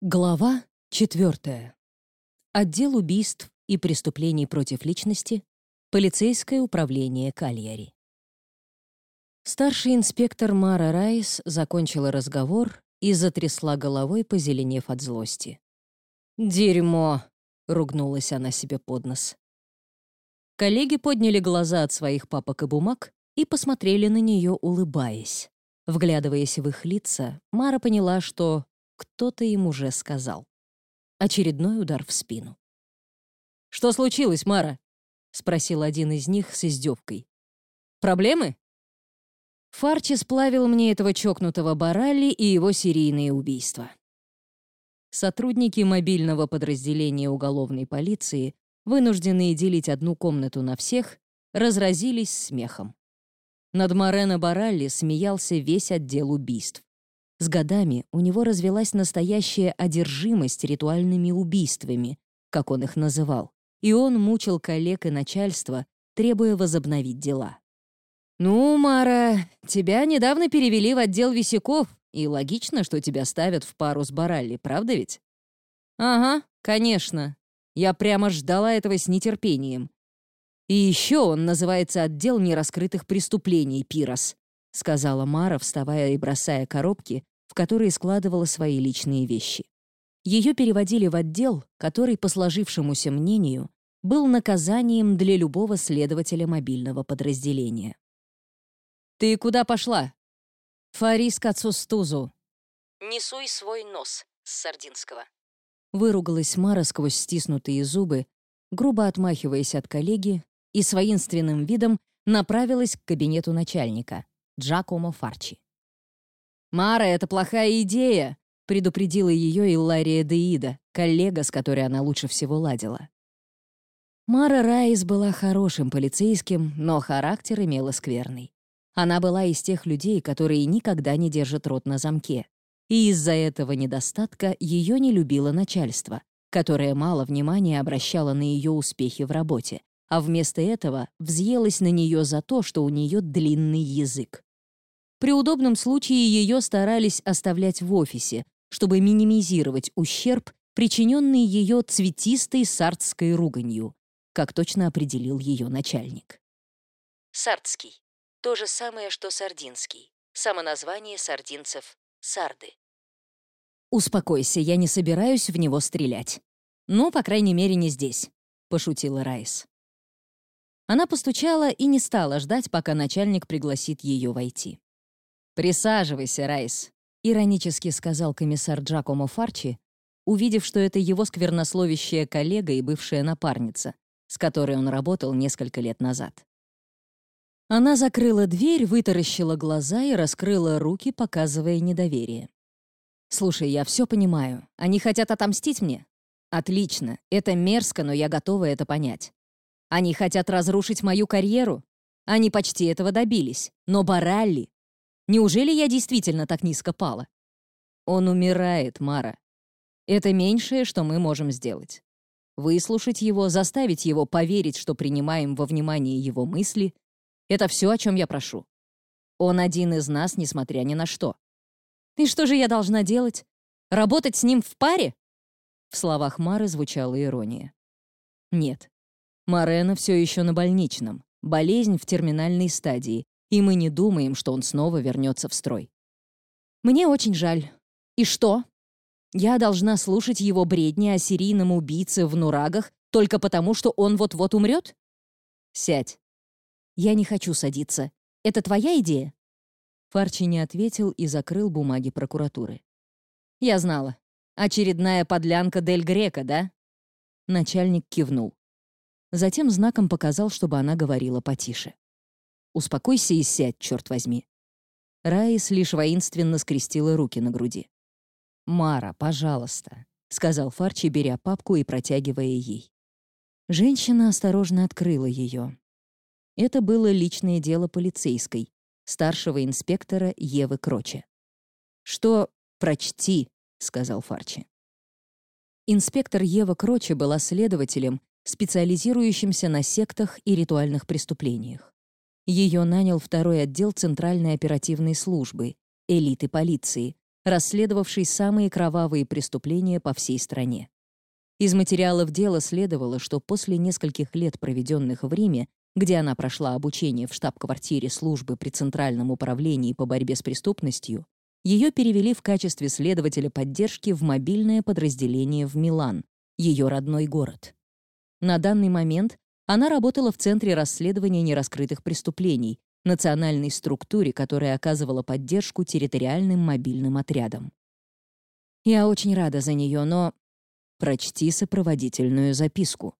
Глава 4. Отдел убийств и преступлений против личности. Полицейское управление Кальяри. Старший инспектор Мара Райс закончила разговор и затрясла головой, позеленев от злости. «Дерьмо!» — ругнулась она себе под нос. Коллеги подняли глаза от своих папок и бумаг и посмотрели на нее, улыбаясь. Вглядываясь в их лица, Мара поняла, что кто-то им уже сказал. Очередной удар в спину. «Что случилось, Мара?» — спросил один из них с издевкой. «Проблемы?» Фарчи сплавил мне этого чокнутого Баралли и его серийные убийства. Сотрудники мобильного подразделения уголовной полиции, вынужденные делить одну комнату на всех, разразились смехом. Над Морено Баралли смеялся весь отдел убийств. С годами у него развелась настоящая одержимость ритуальными убийствами, как он их называл, и он мучил коллег и начальство, требуя возобновить дела. «Ну, Мара, тебя недавно перевели в отдел висяков, и логично, что тебя ставят в пару с Баралли, правда ведь?» «Ага, конечно. Я прямо ждала этого с нетерпением. И еще он называется «Отдел нераскрытых преступлений, Пирос», — сказала Мара, вставая и бросая коробки, в которые складывала свои личные вещи. Ее переводили в отдел, который, по сложившемуся мнению, был наказанием для любого следователя мобильного подразделения. «Ты куда пошла?» «Фарис Кацустузу». «Не суй свой нос» с сардинского. Выругалась Мара сквозь стиснутые зубы, грубо отмахиваясь от коллеги, и с воинственным видом направилась к кабинету начальника, Джакомо Фарчи. «Мара, это плохая идея!» — предупредила ее Иллария Деида, коллега, с которой она лучше всего ладила. Мара Райс была хорошим полицейским, но характер имела скверный. Она была из тех людей, которые никогда не держат рот на замке. И из-за этого недостатка ее не любило начальство, которое мало внимания обращало на ее успехи в работе, а вместо этого взъелось на нее за то, что у нее длинный язык. При удобном случае ее старались оставлять в офисе, чтобы минимизировать ущерб, причиненный ее цветистой сардской руганью, как точно определил ее начальник. Сардский. То же самое, что сардинский. Самоназвание сардинцев — сарды. «Успокойся, я не собираюсь в него стрелять. Ну, по крайней мере, не здесь», — пошутила Райс. Она постучала и не стала ждать, пока начальник пригласит ее войти. «Присаживайся, Райс», — иронически сказал комиссар Джакомо Фарчи, увидев, что это его сквернословящая коллега и бывшая напарница, с которой он работал несколько лет назад. Она закрыла дверь, вытаращила глаза и раскрыла руки, показывая недоверие. «Слушай, я все понимаю. Они хотят отомстить мне? Отлично. Это мерзко, но я готова это понять. Они хотят разрушить мою карьеру? Они почти этого добились. Но Баралли... Неужели я действительно так низко пала? Он умирает, Мара. Это меньшее, что мы можем сделать. Выслушать его, заставить его поверить, что принимаем во внимание его мысли — это все, о чем я прошу. Он один из нас, несмотря ни на что. И что же я должна делать? Работать с ним в паре? В словах Мары звучала ирония. Нет, Морено все еще на больничном. Болезнь в терминальной стадии, и мы не думаем, что он снова вернется в строй. Мне очень жаль. И что? Я должна слушать его бредни о серийном убийце в Нурагах только потому, что он вот-вот умрет? Сядь. Я не хочу садиться. Это твоя идея? Фарчи не ответил и закрыл бумаги прокуратуры. Я знала. Очередная подлянка Дель Грека, да? Начальник кивнул. Затем знаком показал, чтобы она говорила потише. «Успокойся и сядь, черт возьми». Раис лишь воинственно скрестила руки на груди. «Мара, пожалуйста», — сказал Фарчи, беря папку и протягивая ей. Женщина осторожно открыла ее. Это было личное дело полицейской, старшего инспектора Евы Кроче. «Что прочти», — сказал Фарчи. Инспектор Ева Кроче была следователем, специализирующимся на сектах и ритуальных преступлениях. Ее нанял второй отдел Центральной оперативной службы, элиты полиции, расследовавший самые кровавые преступления по всей стране. Из материалов дела следовало, что после нескольких лет, проведенных в Риме, где она прошла обучение в штаб-квартире службы при Центральном управлении по борьбе с преступностью, ее перевели в качестве следователя поддержки в мобильное подразделение в Милан, ее родной город. На данный момент она работала в Центре расследования нераскрытых преступлений, национальной структуре, которая оказывала поддержку территориальным мобильным отрядам. Я очень рада за нее, но... Прочти сопроводительную записку.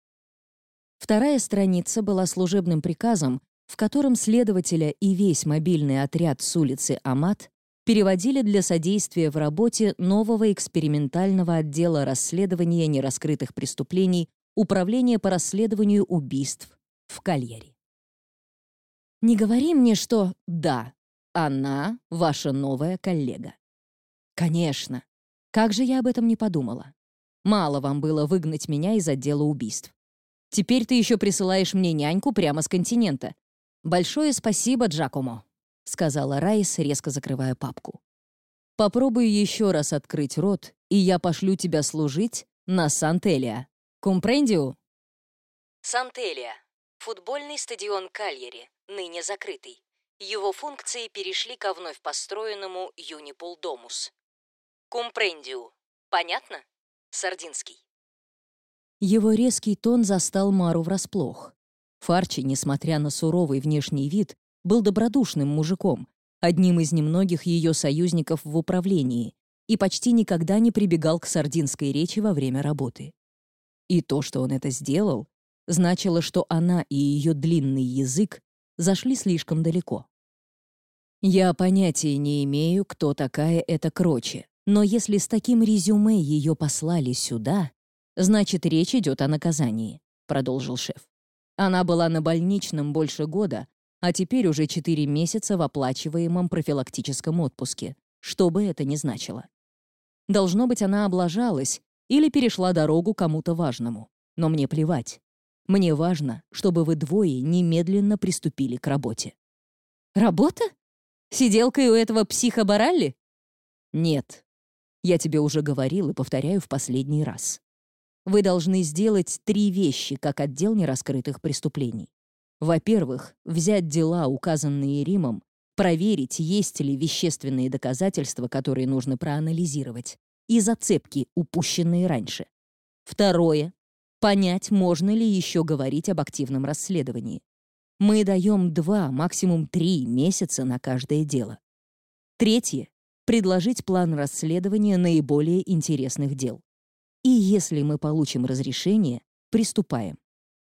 Вторая страница была служебным приказом, в котором следователя и весь мобильный отряд с улицы Амат переводили для содействия в работе нового экспериментального отдела расследования нераскрытых преступлений Управления по расследованию убийств в Кальяре. Не говори мне, что «да, она ваша новая коллега». Конечно. Как же я об этом не подумала? Мало вам было выгнать меня из отдела убийств. Теперь ты еще присылаешь мне няньку прямо с континента. Большое спасибо, Джакомо», — сказала Райс, резко закрывая папку. «Попробуй еще раз открыть рот, и я пошлю тебя служить на Сантелия. Компрендио?» Сантелия. Футбольный стадион Кальяри, ныне закрытый. Его функции перешли ко вновь построенному Юнипол Домус. Компрендио. Понятно? Сардинский. Его резкий тон застал Мару врасплох. Фарчи, несмотря на суровый внешний вид, был добродушным мужиком, одним из немногих ее союзников в управлении, и почти никогда не прибегал к сардинской речи во время работы. И то, что он это сделал, значило, что она и ее длинный язык зашли слишком далеко. Я понятия не имею, кто такая эта Кроче, но если с таким резюме ее послали сюда, «Значит, речь идет о наказании», — продолжил шеф. Она была на больничном больше года, а теперь уже четыре месяца в оплачиваемом профилактическом отпуске, что бы это ни значило. Должно быть, она облажалась или перешла дорогу кому-то важному. Но мне плевать. Мне важно, чтобы вы двое немедленно приступили к работе. Работа? Сиделкой у этого психа Баралли? Нет. Я тебе уже говорил и повторяю в последний раз вы должны сделать три вещи как отдел нераскрытых преступлений. Во-первых, взять дела, указанные Римом, проверить, есть ли вещественные доказательства, которые нужно проанализировать, и зацепки, упущенные раньше. Второе — понять, можно ли еще говорить об активном расследовании. Мы даем два, максимум три месяца на каждое дело. Третье — предложить план расследования наиболее интересных дел. И если мы получим разрешение, приступаем.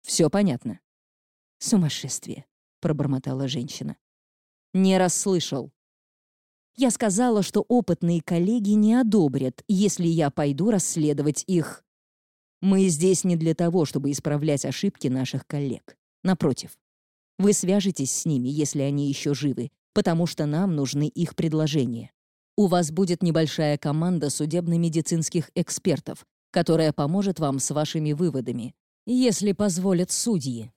Все понятно?» «Сумасшествие», — пробормотала женщина. «Не расслышал». Я сказала, что опытные коллеги не одобрят, если я пойду расследовать их. Мы здесь не для того, чтобы исправлять ошибки наших коллег. Напротив, вы свяжетесь с ними, если они еще живы, потому что нам нужны их предложения. У вас будет небольшая команда судебно-медицинских экспертов, которая поможет вам с вашими выводами, если позволят судьи.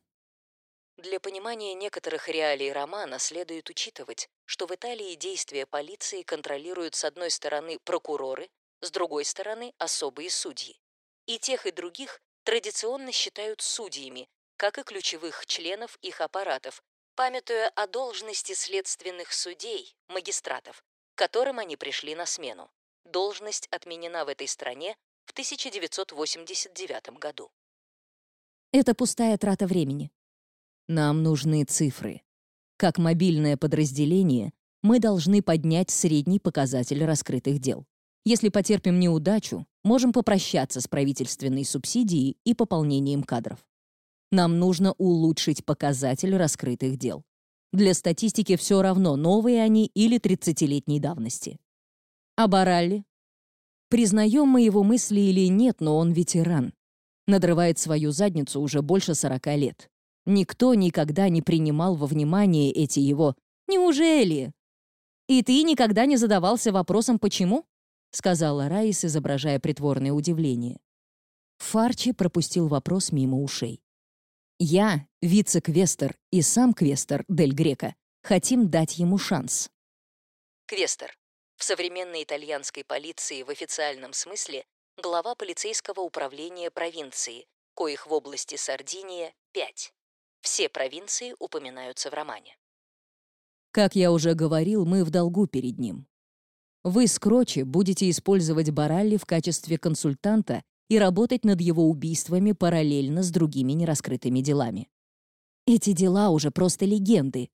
Для понимания некоторых реалий романа следует учитывать, что в Италии действия полиции контролируют с одной стороны прокуроры, с другой стороны особые судьи. И тех, и других традиционно считают судьями, как и ключевых членов их аппаратов, памятуя о должности следственных судей, магистратов, которым они пришли на смену. Должность отменена в этой стране в 1989 году. Это пустая трата времени. Нам нужны цифры. Как мобильное подразделение мы должны поднять средний показатель раскрытых дел. Если потерпим неудачу, можем попрощаться с правительственной субсидией и пополнением кадров. Нам нужно улучшить показатель раскрытых дел. Для статистики все равно, новые они или 30-летней давности. А Признаем мы его мысли или нет, но он ветеран. Надрывает свою задницу уже больше сорока лет. Никто никогда не принимал во внимание эти его «Неужели?» «И ты никогда не задавался вопросом, почему?» — сказала Раис, изображая притворное удивление. Фарчи пропустил вопрос мимо ушей. «Я, вице-квестер и сам квестер Дель Грека, хотим дать ему шанс». Квестер В современной итальянской полиции в официальном смысле глава полицейского управления провинции, коих в области Сардиния пять. Все провинции упоминаются в романе. Как я уже говорил, мы в долгу перед ним. Вы с Крочи будете использовать Баралли в качестве консультанта и работать над его убийствами параллельно с другими нераскрытыми делами. Эти дела уже просто легенды.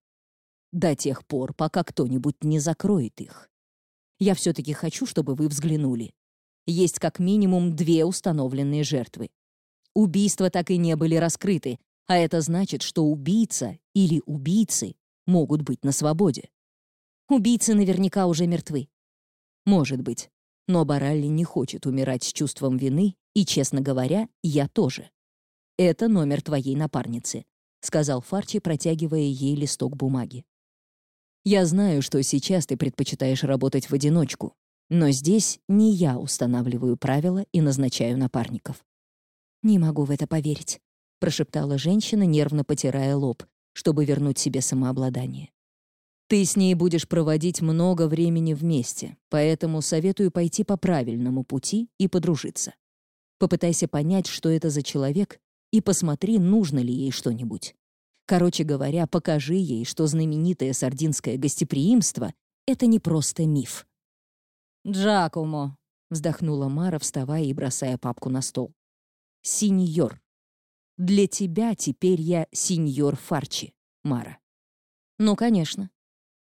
До тех пор, пока кто-нибудь не закроет их. Я все-таки хочу, чтобы вы взглянули. Есть как минимум две установленные жертвы. Убийства так и не были раскрыты, а это значит, что убийца или убийцы могут быть на свободе. Убийцы наверняка уже мертвы. Может быть. Но Баралли не хочет умирать с чувством вины, и, честно говоря, я тоже. Это номер твоей напарницы, сказал Фарчи, протягивая ей листок бумаги. Я знаю, что сейчас ты предпочитаешь работать в одиночку, но здесь не я устанавливаю правила и назначаю напарников. Не могу в это поверить, прошептала женщина, нервно потирая лоб, чтобы вернуть себе самообладание. Ты с ней будешь проводить много времени вместе, поэтому советую пойти по правильному пути и подружиться. Попытайся понять, что это за человек, и посмотри, нужно ли ей что-нибудь. Короче говоря, покажи ей, что знаменитое сардинское гостеприимство — это не просто миф. «Джакомо», — вздохнула Мара, вставая и бросая папку на стол. «Синьор. Для тебя теперь я синьор Фарчи, Мара». «Ну, конечно.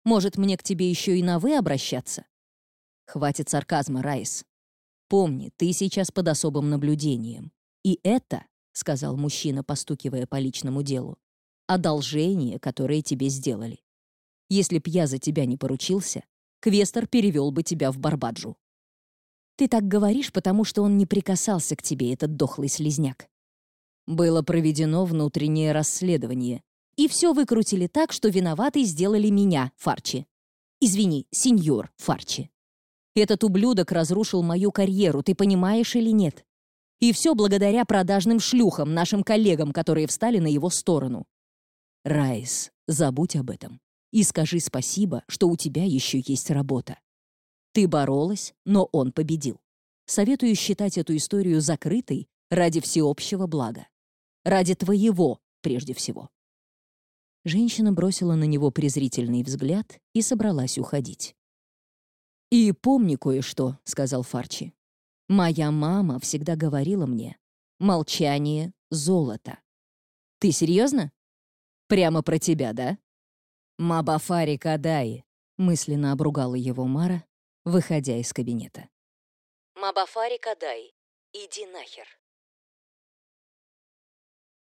Может, мне к тебе еще и на «вы» обращаться?» «Хватит сарказма, Райс. Помни, ты сейчас под особым наблюдением. И это, — сказал мужчина, постукивая по личному делу, — одолжение, которое тебе сделали. Если б я за тебя не поручился, Квестер перевел бы тебя в Барбаджу. Ты так говоришь, потому что он не прикасался к тебе, этот дохлый слезняк. Было проведено внутреннее расследование, и все выкрутили так, что виноватой сделали меня, Фарчи. Извини, сеньор Фарчи. Этот ублюдок разрушил мою карьеру, ты понимаешь или нет? И все благодаря продажным шлюхам, нашим коллегам, которые встали на его сторону. Райс, забудь об этом. И скажи спасибо, что у тебя еще есть работа. Ты боролась, но он победил. Советую считать эту историю закрытой ради всеобщего блага. Ради твоего, прежде всего. Женщина бросила на него презрительный взгляд и собралась уходить. «И помни кое-что», — сказал Фарчи. «Моя мама всегда говорила мне, молчание — золото». «Ты серьезно? Прямо про тебя, да?» «Мабафари Кадаи», — мысленно обругала его Мара, выходя из кабинета. Мабафари Кадай, иди нахер.